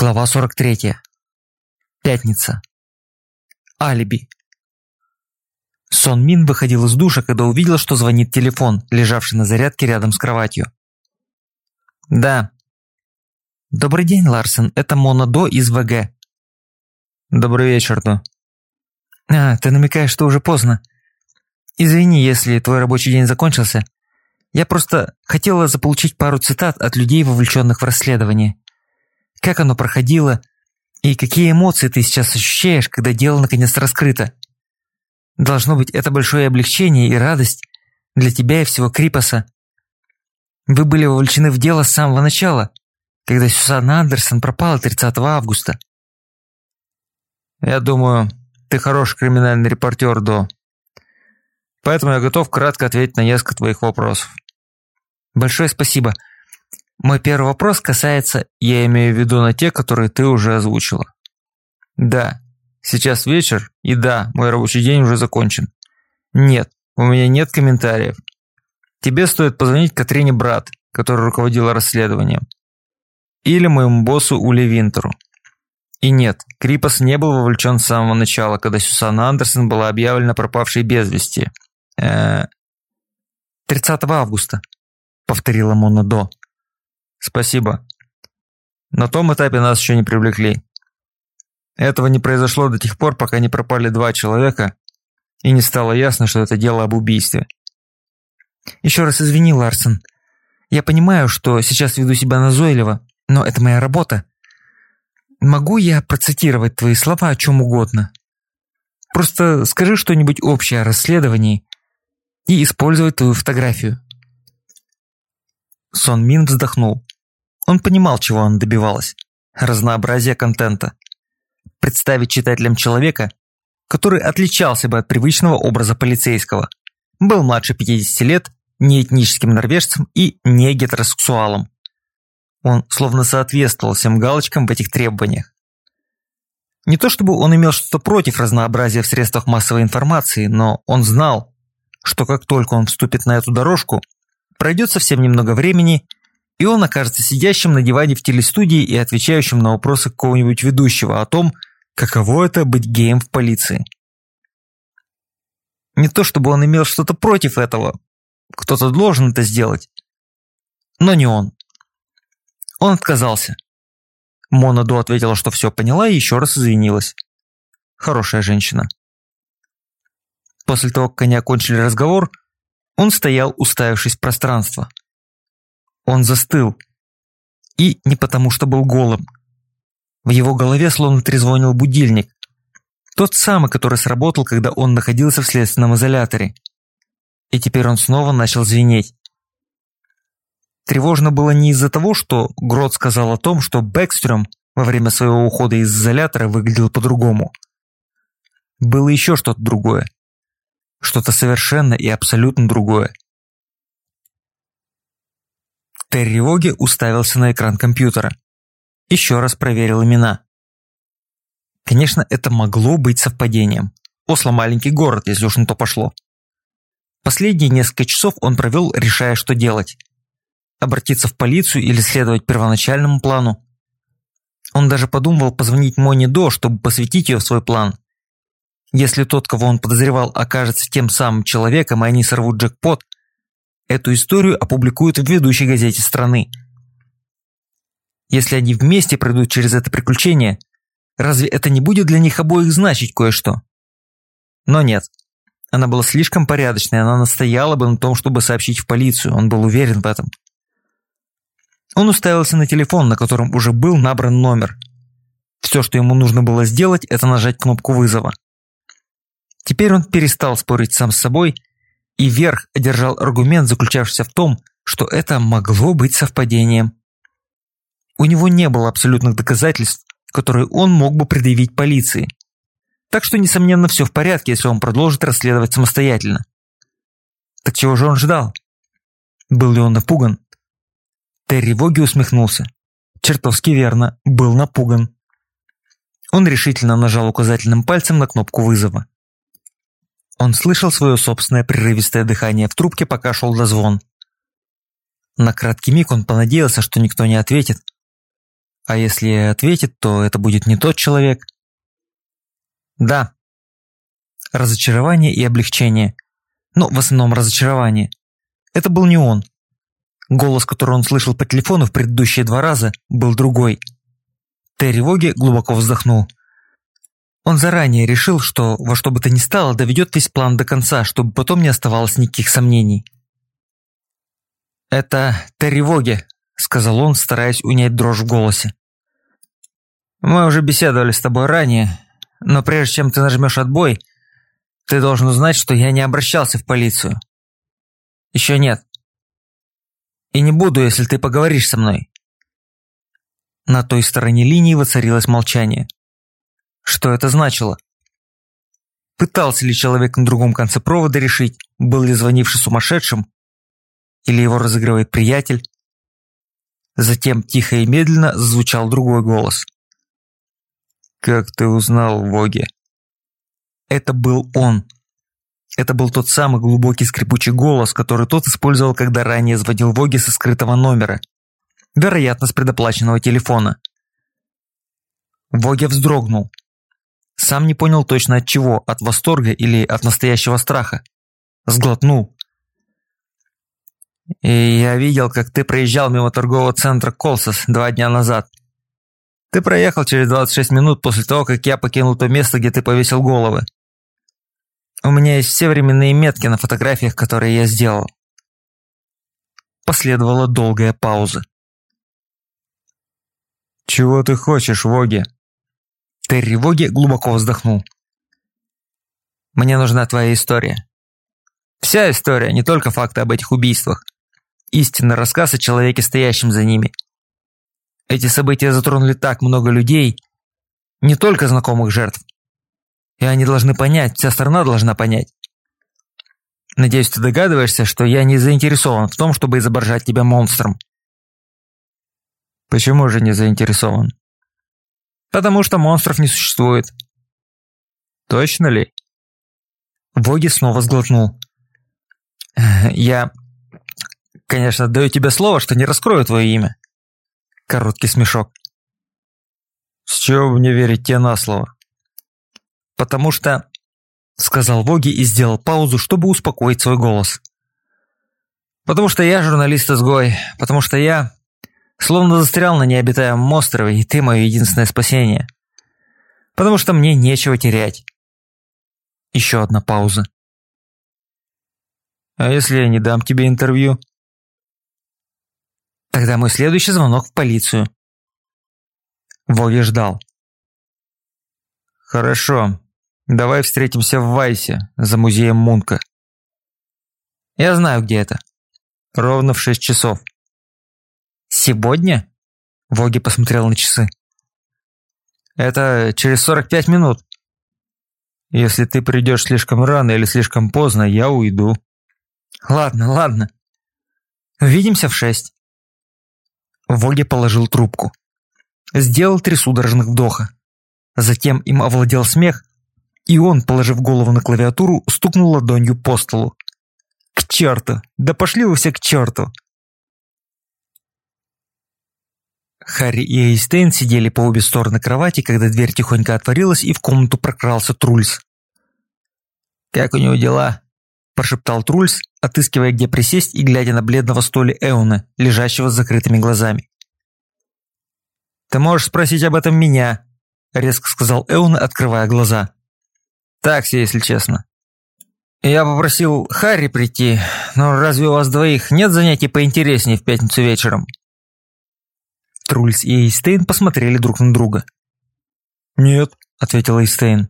Глава 43. Пятница. Алиби. Сон Мин выходил из душа, когда увидел, что звонит телефон, лежавший на зарядке рядом с кроватью. «Да». «Добрый день, Ларсен, это Мона До из ВГ». «Добрый вечер, До». «А, ты намекаешь, что уже поздно. Извини, если твой рабочий день закончился. Я просто хотела заполучить пару цитат от людей, вовлеченных в расследование как оно проходило и какие эмоции ты сейчас ощущаешь, когда дело наконец раскрыто. Должно быть, это большое облегчение и радость для тебя и всего Крипоса. Вы были вовлечены в дело с самого начала, когда Сюзанна Андерсон пропала 30 августа. Я думаю, ты хороший криминальный репортер, До. Поэтому я готов кратко ответить на несколько твоих вопросов. Большое спасибо. Мой первый вопрос касается, я имею в виду на те, которые ты уже озвучила. Да, сейчас вечер, и да, мой рабочий день уже закончен. Нет, у меня нет комментариев. Тебе стоит позвонить Катрине Брат, которая руководила расследованием. Или моему боссу Ули Винтеру. И нет, Крипос не был вовлечен с самого начала, когда Сюсанна Андерсон была объявлена пропавшей без вести. Э, 30 августа, повторила Мона До. Спасибо. На том этапе нас еще не привлекли. Этого не произошло до тех пор, пока не пропали два человека, и не стало ясно, что это дело об убийстве. Еще раз извини, Ларсон. Я понимаю, что сейчас веду себя назойливо, но это моя работа. Могу я процитировать твои слова о чем угодно? Просто скажи что-нибудь общее о расследовании и использовать твою фотографию. Сон Мин вздохнул. Он понимал, чего он добивалась. Разнообразие контента. Представить читателям человека, который отличался бы от привычного образа полицейского. Был младше 50 лет, не этническим норвежцем и не гетеросексуалом. Он словно соответствовал всем галочкам в этих требованиях. Не то чтобы он имел что-то против разнообразия в средствах массовой информации, но он знал, что как только он вступит на эту дорожку, пройдет совсем немного времени, и он окажется сидящим на диване в телестудии и отвечающим на вопросы какого-нибудь ведущего о том, каково это быть геем в полиции. Не то чтобы он имел что-то против этого, кто-то должен это сделать, но не он. Он отказался. Мона До ответила, что все поняла и еще раз извинилась. Хорошая женщина. После того, как они окончили разговор, он стоял, уставившись в пространство – он застыл. И не потому, что был голым. В его голове словно трезвонил будильник. Тот самый, который сработал, когда он находился в следственном изоляторе. И теперь он снова начал звенеть. Тревожно было не из-за того, что Грот сказал о том, что Бэкстрем во время своего ухода из изолятора выглядел по-другому. Было еще что-то другое. Что-то совершенно и абсолютно другое. Терри Воги уставился на экран компьютера. Еще раз проверил имена. Конечно, это могло быть совпадением. Осло – маленький город, если уж на то пошло. Последние несколько часов он провел, решая, что делать. Обратиться в полицию или следовать первоначальному плану. Он даже подумывал позвонить Моне До, чтобы посвятить ее в свой план. Если тот, кого он подозревал, окажется тем самым человеком, и они сорвут джекпот, Эту историю опубликуют в ведущей газете страны. Если они вместе пройдут через это приключение, разве это не будет для них обоих значить кое-что? Но нет. Она была слишком порядочной, она настояла бы на том, чтобы сообщить в полицию, он был уверен в этом. Он уставился на телефон, на котором уже был набран номер. Все, что ему нужно было сделать, это нажать кнопку вызова. Теперь он перестал спорить сам с собой и Верх одержал аргумент, заключавшийся в том, что это могло быть совпадением. У него не было абсолютных доказательств, которые он мог бы предъявить полиции. Так что, несомненно, все в порядке, если он продолжит расследовать самостоятельно. Так чего же он ждал? Был ли он напуган? Терри Воги усмехнулся. Чертовски верно, был напуган. Он решительно нажал указательным пальцем на кнопку вызова. Он слышал свое собственное прерывистое дыхание в трубке, пока шел дозвон. На краткий миг он понадеялся, что никто не ответит. А если ответит, то это будет не тот человек. Да. Разочарование и облегчение. Ну, в основном разочарование. Это был не он. Голос, который он слышал по телефону в предыдущие два раза, был другой. Терри Воги глубоко вздохнул. Он заранее решил, что во что бы то ни стало доведет весь план до конца, чтобы потом не оставалось никаких сомнений. «Это Терри Воги», – сказал он, стараясь унять дрожь в голосе. Мы уже беседовали с тобой ранее, но прежде чем ты нажмешь отбой, ты должен узнать, что я не обращался в полицию. Еще нет. И не буду, если ты поговоришь со мной. На той стороне линии воцарилось молчание. Что это значило? Пытался ли человек на другом конце провода решить, был ли звонивший сумасшедшим, или его разыгрывает приятель? Затем тихо и медленно звучал другой голос – «Как ты узнал Воги?» Это был он. Это был тот самый глубокий скрипучий голос, который тот использовал, когда ранее звонил Воги со скрытого номера. Вероятно, с предоплаченного телефона. Воги вздрогнул. Сам не понял точно от чего, от восторга или от настоящего страха. Сглотнул. И я видел, как ты проезжал мимо торгового центра Колсос два дня назад. Ты проехал через 26 минут после того, как я покинул то место, где ты повесил головы. У меня есть все временные метки на фотографиях, которые я сделал. Последовала долгая пауза. «Чего ты хочешь, Воги?» Терри Воги глубоко вздохнул. «Мне нужна твоя история. Вся история, не только факты об этих убийствах. Истинный рассказ о человеке, стоящем за ними. Эти события затронули так много людей, не только знакомых жертв. И они должны понять, вся страна должна понять. Надеюсь, ты догадываешься, что я не заинтересован в том, чтобы изображать тебя монстром. Почему же не заинтересован? Потому что монстров не существует. Точно ли? Воги снова сглотнул. Я, конечно, даю тебе слово, что не раскрою твое имя. Короткий смешок. «С чего мне верить тебе на слово?» «Потому что...» Сказал Воги и сделал паузу, чтобы успокоить свой голос. «Потому что я журналист-изгой. Потому что я... Словно застрял на необитаемом острове, и ты мое единственное спасение. Потому что мне нечего терять». Еще одна пауза. «А если я не дам тебе интервью?» Тогда мой следующий звонок в полицию. Вови ждал. Хорошо. Давай встретимся в Вайсе, за музеем Мунка. Я знаю, где это. Ровно в шесть часов. Сегодня? Воги посмотрел на часы. Это через 45 минут. Если ты придешь слишком рано или слишком поздно, я уйду. Ладно, ладно. Увидимся в шесть. Воги положил трубку. Сделал три судорожных вдоха. Затем им овладел смех, и он, положив голову на клавиатуру, стукнул ладонью по столу. «К черту! Да пошли вы все к черту!» Харри и Эйстейн сидели по обе стороны кровати, когда дверь тихонько отворилась, и в комнату прокрался Трульс. «Как у него дела?» – прошептал Трульс, отыскивая, где присесть и глядя на бледного столи Эуна, лежащего с закрытыми глазами. «Ты можешь спросить об этом меня», – резко сказал Эун, открывая глаза. «Такси, если честно». «Я попросил Харри прийти, но разве у вас двоих нет занятий поинтереснее в пятницу вечером?» Трульс и Эйстейн посмотрели друг на друга. «Нет», – ответил Эйстейн.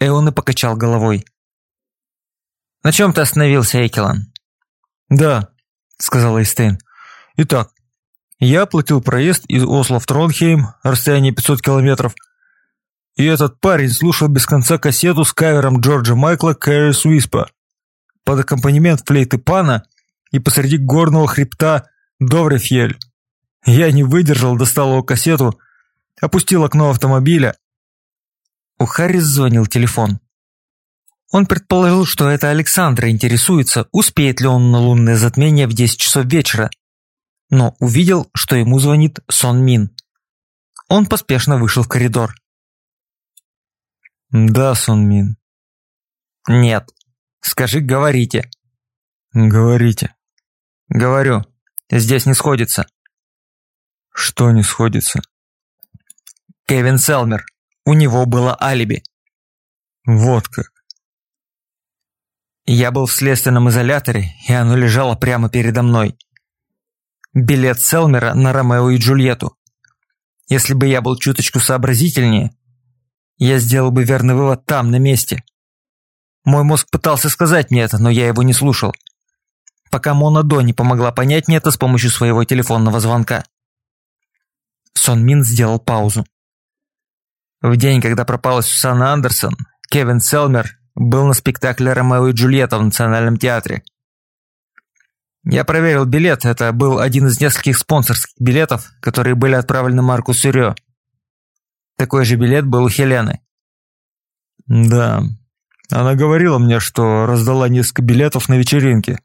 Эон и покачал головой. «На чем ты остановился, Экелан?» «Да», — сказал Эйстейн. «Итак, я оплатил проезд из Осло в Тронхейм, расстояние 500 километров, и этот парень слушал без конца кассету с кавером Джорджа Майкла «Кэрри Суиспа» под аккомпанемент флейты пана и посреди горного хребта Доврефьель. Я не выдержал, достал его кассету, опустил окно автомобиля. У Харрис звонил телефон. Он предположил, что это Александра интересуется, успеет ли он на лунное затмение в 10 часов вечера. Но увидел, что ему звонит Сон Мин. Он поспешно вышел в коридор. «Да, Сон Мин». «Нет. Скажи, говорите». «Говорите». «Говорю. Здесь не сходится». «Что не сходится?» «Кевин Селмер. У него было алиби». «Вот как». Я был в следственном изоляторе, и оно лежало прямо передо мной. Билет Селмера на Ромео и Джульетту. Если бы я был чуточку сообразительнее, я сделал бы верный вывод там, на месте. Мой мозг пытался сказать мне это, но я его не слушал. Пока Мона До не помогла понять мне это с помощью своего телефонного звонка. Сон Мин сделал паузу. В день, когда пропала Сюсанна Андерсон, Кевин Селмер был на спектакле «Ромео и Джульетта» в Национальном театре. Я проверил билет, это был один из нескольких спонсорских билетов, которые были отправлены Марку Сюрё. Такой же билет был у Хелены. Да, она говорила мне, что раздала несколько билетов на вечеринке.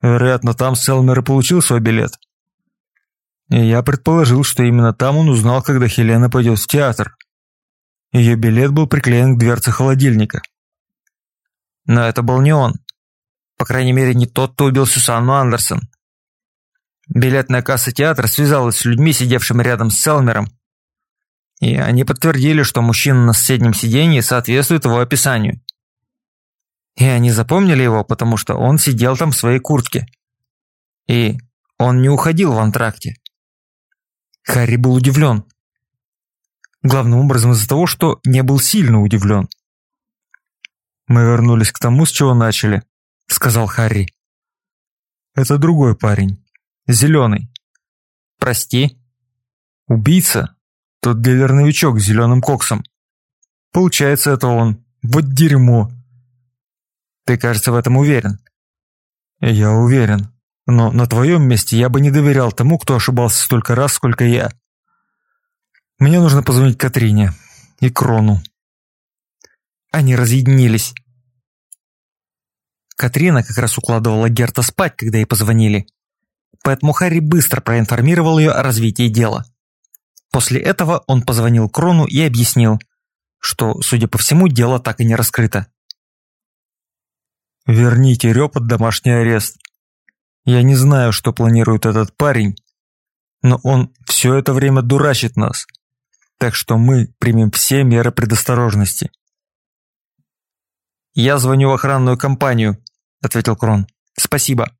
Вероятно, там Селмер и получил свой билет. Я предположил, что именно там он узнал, когда Хелена пойдет в театр. Ее билет был приклеен к дверце холодильника. Но это был не он. По крайней мере, не тот, кто убил Сюсанну Андерсон. Билетная касса театра связалась с людьми, сидевшими рядом с Селмером. И они подтвердили, что мужчина на соседнем сиденье соответствует его описанию. И они запомнили его, потому что он сидел там в своей куртке. И он не уходил в антракте. Харри был удивлен. Главным образом из-за того, что не был сильно удивлен. «Мы вернулись к тому, с чего начали», — сказал Харри. «Это другой парень. Зеленый». «Прости?» «Убийца? Тот дилер-новичок с зеленым коксом. Получается, это он. Вот дерьмо». «Ты, кажется, в этом уверен». «Я уверен. Но на твоем месте я бы не доверял тому, кто ошибался столько раз, сколько я. Мне нужно позвонить Катрине и Крону». Они разъединились. Катрина как раз укладывала Герта спать, когда ей позвонили. Поэтому Харри быстро проинформировал ее о развитии дела. После этого он позвонил Крону и объяснил, что, судя по всему, дело так и не раскрыто. «Верните Рё под домашний арест. Я не знаю, что планирует этот парень, но он все это время дурачит нас, так что мы примем все меры предосторожности». «Я звоню в охранную компанию», – ответил Крон. «Спасибо».